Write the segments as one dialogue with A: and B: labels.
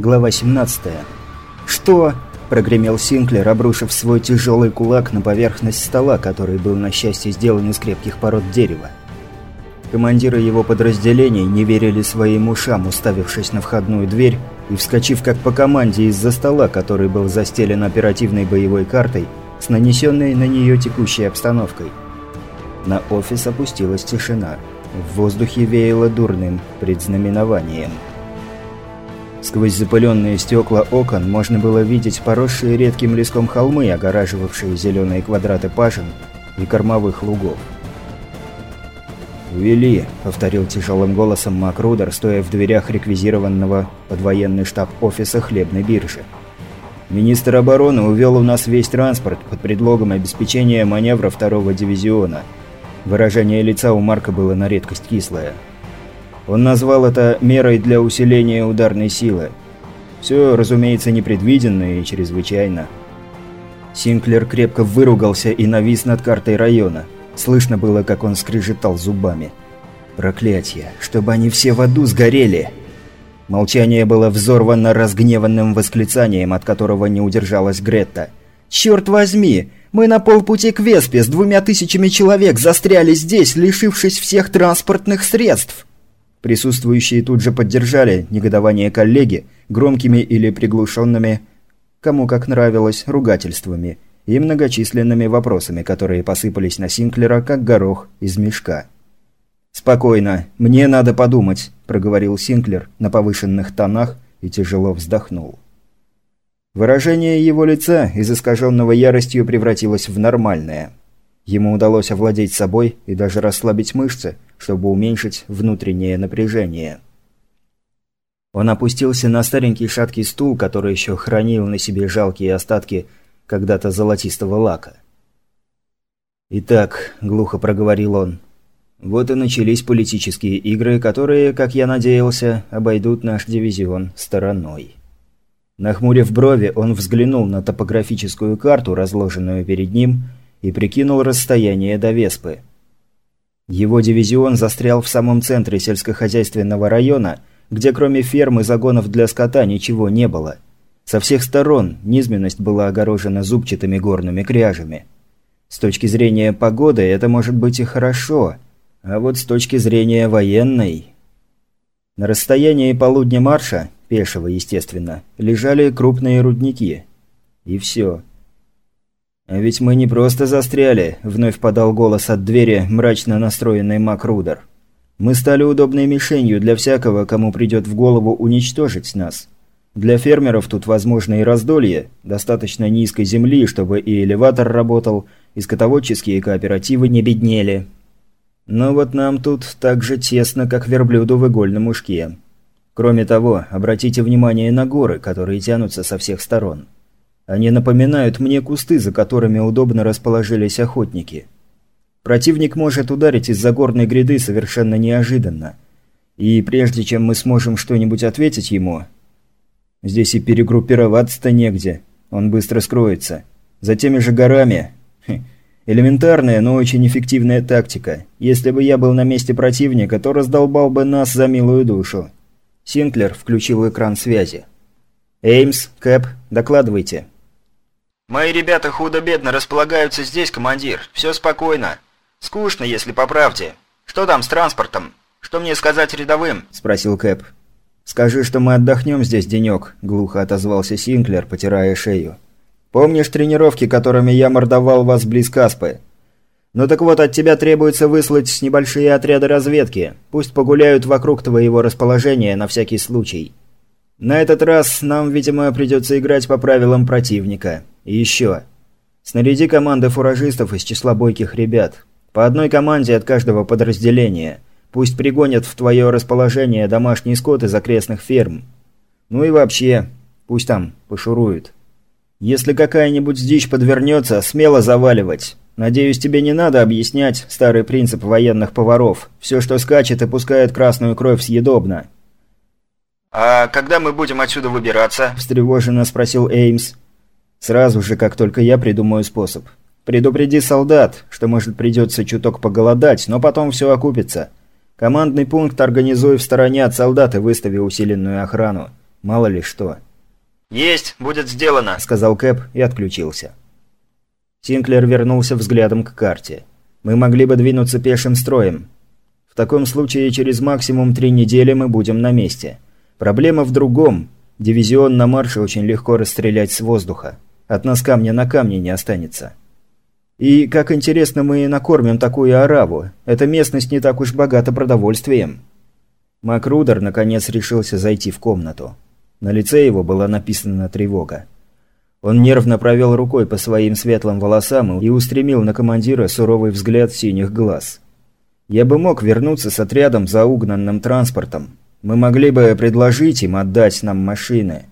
A: Глава 17. «Что?» – прогремел Синклер, обрушив свой тяжелый кулак на поверхность стола, который был, на счастье, сделан из крепких пород дерева. Командиры его подразделений не верили своим ушам, уставившись на входную дверь и вскочив как по команде из-за стола, который был застелен оперативной боевой картой с нанесенной на нее текущей обстановкой. На офис опустилась тишина. В воздухе веяло дурным предзнаменованием. Сквозь запыленные стекла окон можно было видеть поросшие редким леском холмы, огораживавшие зеленые квадраты пашин и кормовых лугов. «Вели», — повторил тяжелым голосом Макрудер, стоя в дверях реквизированного под военный штаб офиса хлебной биржи. «Министр обороны увел у нас весь транспорт под предлогом обеспечения маневра второго дивизиона». Выражение лица у Марка было на редкость кислое. Он назвал это мерой для усиления ударной силы. Все, разумеется, непредвиденно и чрезвычайно. Синклер крепко выругался и навис над картой района. Слышно было, как он скрежетал зубами. «Проклятье! Чтобы они все в аду сгорели!» Молчание было взорвано разгневанным восклицанием, от которого не удержалась Гретта. «Черт возьми! Мы на полпути к Веспе с двумя тысячами человек застряли здесь, лишившись всех транспортных средств!» Присутствующие тут же поддержали негодование коллеги громкими или приглушенными, кому как нравилось, ругательствами и многочисленными вопросами, которые посыпались на Синклера, как горох из мешка. «Спокойно, мне надо подумать», – проговорил Синклер на повышенных тонах и тяжело вздохнул. Выражение его лица из искаженного яростью превратилось в нормальное – Ему удалось овладеть собой и даже расслабить мышцы, чтобы уменьшить внутреннее напряжение. Он опустился на старенький шаткий стул, который еще хранил на себе жалкие остатки когда-то золотистого лака. «Итак», — глухо проговорил он, — «вот и начались политические игры, которые, как я надеялся, обойдут наш дивизион стороной». Нахмурив брови, он взглянул на топографическую карту, разложенную перед ним, и прикинул расстояние до Веспы. Его дивизион застрял в самом центре сельскохозяйственного района, где кроме ферм и загонов для скота ничего не было. Со всех сторон низменность была огорожена зубчатыми горными кряжами. С точки зрения погоды это может быть и хорошо, а вот с точки зрения военной... На расстоянии полудня марша, пешего естественно, лежали крупные рудники. И все. «А ведь мы не просто застряли», – вновь подал голос от двери мрачно настроенный Макрудер. «Мы стали удобной мишенью для всякого, кому придет в голову уничтожить нас. Для фермеров тут возможно и раздолье, достаточно низкой земли, чтобы и элеватор работал, и скотоводческие кооперативы не беднели. Но вот нам тут так же тесно, как верблюду в игольном ушке. Кроме того, обратите внимание на горы, которые тянутся со всех сторон». Они напоминают мне кусты, за которыми удобно расположились охотники. Противник может ударить из-за горной гряды совершенно неожиданно. И прежде чем мы сможем что-нибудь ответить ему... Здесь и перегруппироваться-то негде. Он быстро скроется. За теми же горами... Хм, элементарная, но очень эффективная тактика. Если бы я был на месте противника, то раздолбал бы нас за милую душу. Синклер включил экран связи. «Эймс, Кэп, докладывайте».
B: «Мои ребята худо-бедно располагаются здесь, командир. Все спокойно. Скучно, если по правде. Что там с транспортом? Что мне сказать рядовым?»
A: – спросил Кэп. «Скажи, что мы отдохнем здесь денек», – глухо отозвался Синклер, потирая шею. «Помнишь тренировки, которыми я мордовал вас близ Каспы? Ну так вот, от тебя требуется выслать небольшие отряды разведки. Пусть погуляют вокруг твоего расположения на всякий случай. На этот раз нам, видимо, придется играть по правилам противника». И еще. Снаряди команды фуражистов из числа бойких ребят. По одной команде от каждого подразделения. Пусть пригонят в твое расположение домашний скот из окрестных ферм. Ну и вообще, пусть там пошуруют. Если какая-нибудь дичь подвернется, смело заваливать. Надеюсь, тебе не надо объяснять старый принцип военных поваров. Все, что скачет и пускает красную кровь, съедобно.
B: «А когда мы будем отсюда выбираться?»
A: – встревоженно спросил Эймс. Сразу же, как только я придумаю способ. Предупреди солдат, что, может, придется чуток поголодать, но потом все окупится. Командный пункт организуй в стороне от солдат и выстави усиленную охрану. Мало ли что.
B: «Есть, будет сделано», —
A: сказал Кэп и отключился. Синклер вернулся взглядом к карте. «Мы могли бы двинуться пешим строем. В таком случае через максимум три недели мы будем на месте. Проблема в другом. Дивизион на марше очень легко расстрелять с воздуха. От нас камня на камне не останется. И как интересно мы накормим такую араву. Эта местность не так уж богата продовольствием». Макрудер наконец решился зайти в комнату. На лице его была написана тревога. Он нервно провел рукой по своим светлым волосам и устремил на командира суровый взгляд синих глаз. «Я бы мог вернуться с отрядом за угнанным транспортом. Мы могли бы предложить им отдать нам машины.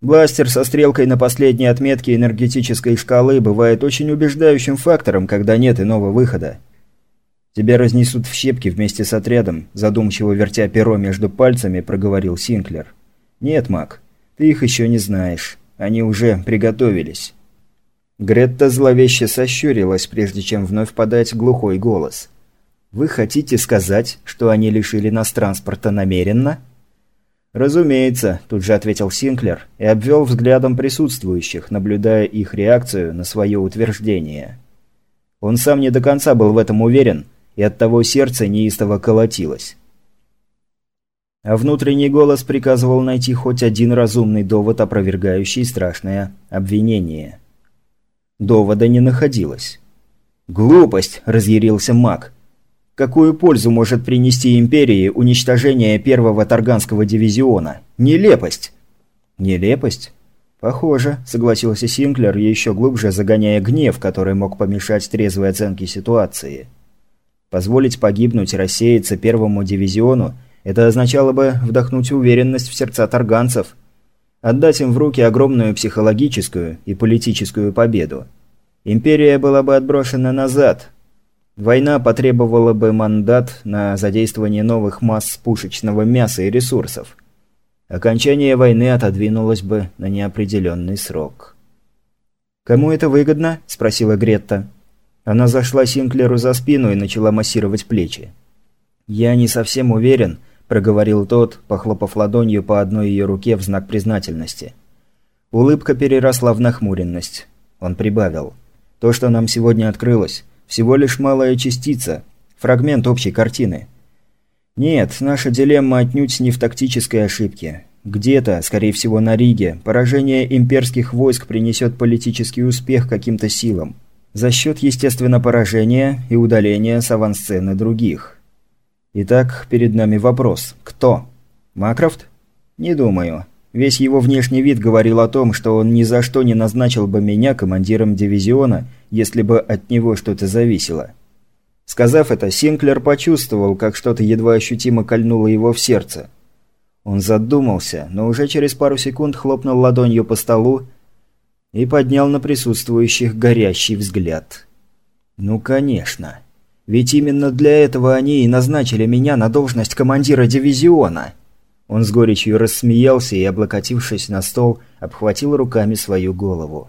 A: Бластер со стрелкой на последней отметке энергетической шкалы бывает очень убеждающим фактором, когда нет иного выхода. Тебя разнесут в щепки вместе с отрядом», задумчиво вертя перо между пальцами, проговорил Синклер. «Нет, Мак, ты их еще не знаешь». Они уже приготовились. Гретта зловеще сощурилась, прежде чем вновь подать глухой голос. «Вы хотите сказать, что они лишили нас транспорта намеренно?» «Разумеется», – тут же ответил Синклер и обвел взглядом присутствующих, наблюдая их реакцию на свое утверждение. Он сам не до конца был в этом уверен, и оттого сердце неистово колотилось. А внутренний голос приказывал найти хоть один разумный довод, опровергающий страшное обвинение. Довода не находилось. «Глупость!» – разъярился маг. «Какую пользу может принести Империи уничтожение первого Тарганского дивизиона? Нелепость!» «Нелепость?» «Похоже», – согласился Синклер, еще глубже загоняя гнев, который мог помешать трезвой оценке ситуации. Позволить погибнуть рассеяться первому дивизиону – это означало бы вдохнуть уверенность в сердца тарганцев, отдать им в руки огромную психологическую и политическую победу. Империя была бы отброшена назад. Война потребовала бы мандат на задействование новых масс пушечного мяса и ресурсов. Окончание войны отодвинулось бы на неопределенный срок. «Кому это выгодно?» – спросила Гретта. Она зашла Синклеру за спину и начала массировать плечи. «Я не совсем уверен», проговорил тот, похлопав ладонью по одной ее руке в знак признательности. Улыбка переросла в нахмуренность. Он прибавил. «То, что нам сегодня открылось, всего лишь малая частица, фрагмент общей картины. Нет, наша дилемма отнюдь не в тактической ошибке. Где-то, скорее всего на Риге, поражение имперских войск принесет политический успех каким-то силам. За счет, естественно, поражения и удаления с авансцены других. Итак, перед нами вопрос. Кто? Макрофт? Не думаю. Весь его внешний вид говорил о том, что он ни за что не назначил бы меня командиром дивизиона, если бы от него что-то зависело. Сказав это, Синклер почувствовал, как что-то едва ощутимо кольнуло его в сердце. Он задумался, но уже через пару секунд хлопнул ладонью по столу и поднял на присутствующих горящий взгляд. «Ну, конечно». Ведь именно для этого они и назначили меня на должность командира дивизиона. Он с горечью рассмеялся и, облокотившись на стол, обхватил руками свою голову.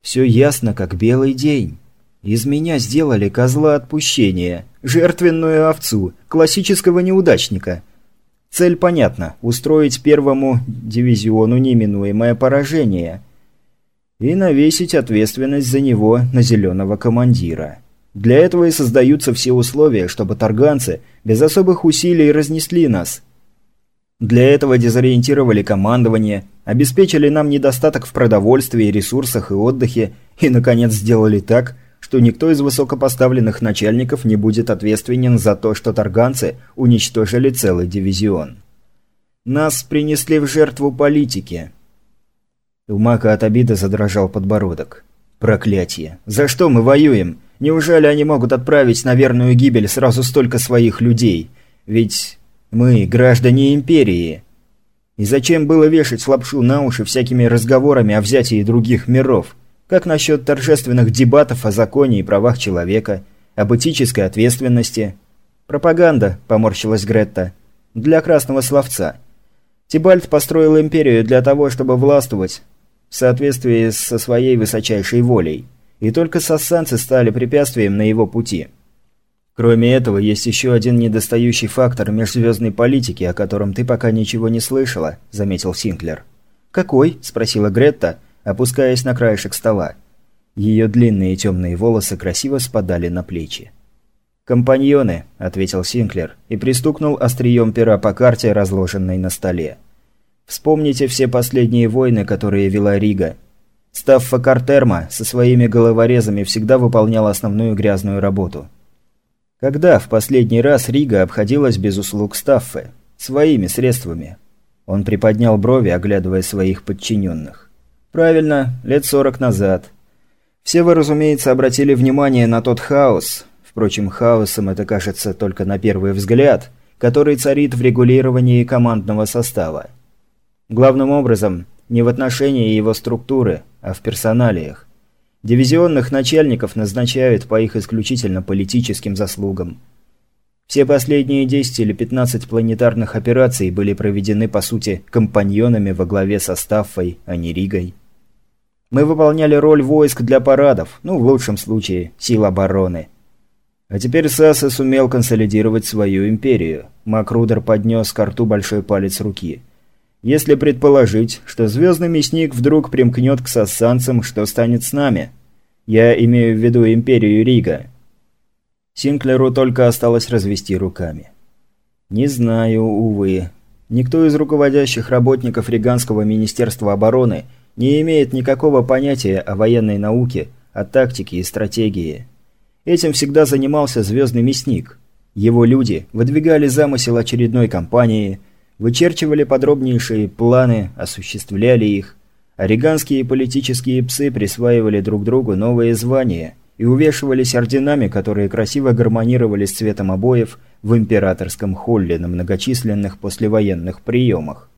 A: Все ясно, как белый день. Из меня сделали козла отпущения, жертвенную овцу, классического неудачника. Цель понятна – устроить первому дивизиону неминуемое поражение и навесить ответственность за него на зеленого командира. Для этого и создаются все условия, чтобы тарганцы без особых усилий разнесли нас. Для этого дезориентировали командование, обеспечили нам недостаток в продовольствии, ресурсах и отдыхе и, наконец, сделали так, что никто из высокопоставленных начальников не будет ответственен за то, что тарганцы уничтожили целый дивизион. Нас принесли в жертву политики. У Мака от обиды задрожал подбородок. Проклятие. За что мы воюем? Неужели они могут отправить на верную гибель сразу столько своих людей? Ведь мы граждане Империи. И зачем было вешать лапшу на уши всякими разговорами о взятии других миров? Как насчет торжественных дебатов о законе и правах человека, об этической ответственности? Пропаганда, поморщилась Гретта. Для красного словца. Тибальт построил империю для того, чтобы властвовать в соответствии со своей высочайшей волей и только сассанцы стали препятствием на его пути. Кроме этого, есть еще один недостающий фактор межзвездной политики, о котором ты пока ничего не слышала», – заметил Синклер. «Какой?» – спросила Гретта, опускаясь на краешек стола. Ее длинные темные волосы красиво спадали на плечи. «Компаньоны», – ответил Синклер и пристукнул острием пера по карте, разложенной на столе. «Вспомните все последние войны, которые вела Рига. Стаффа Картерма со своими головорезами всегда выполнял основную грязную работу. Когда в последний раз Рига обходилась без услуг Стаффы? Своими средствами. Он приподнял брови, оглядывая своих подчиненных. Правильно, лет сорок назад. Все вы, разумеется, обратили внимание на тот хаос, впрочем, хаосом это кажется только на первый взгляд, который царит в регулировании командного состава. Главным образом, не в отношении его структуры, а в персоналиях. Дивизионных начальников назначают по их исключительно политическим заслугам. Все последние 10 или 15 планетарных операций были проведены, по сути, компаньонами во главе со Стаффой, а не Ригой. Мы выполняли роль войск для парадов, ну, в лучшем случае, сил обороны. А теперь Саса сумел консолидировать свою империю. Макрудер поднес к рту большой палец руки – если предположить, что звездный мясник вдруг примкнет к сассанцам, что станет с нами? Я имею в виду империю Рига. Синклеру только осталось развести руками. Не знаю, увы. Никто из руководящих работников Риганского министерства обороны не имеет никакого понятия о военной науке, о тактике и стратегии. Этим всегда занимался звездный мясник. Его люди выдвигали замысел очередной кампании – вычерчивали подробнейшие планы, осуществляли их. Ориганские политические псы присваивали друг другу новые звания и увешивались орденами, которые красиво гармонировали с цветом обоев в императорском холле на многочисленных послевоенных приемах.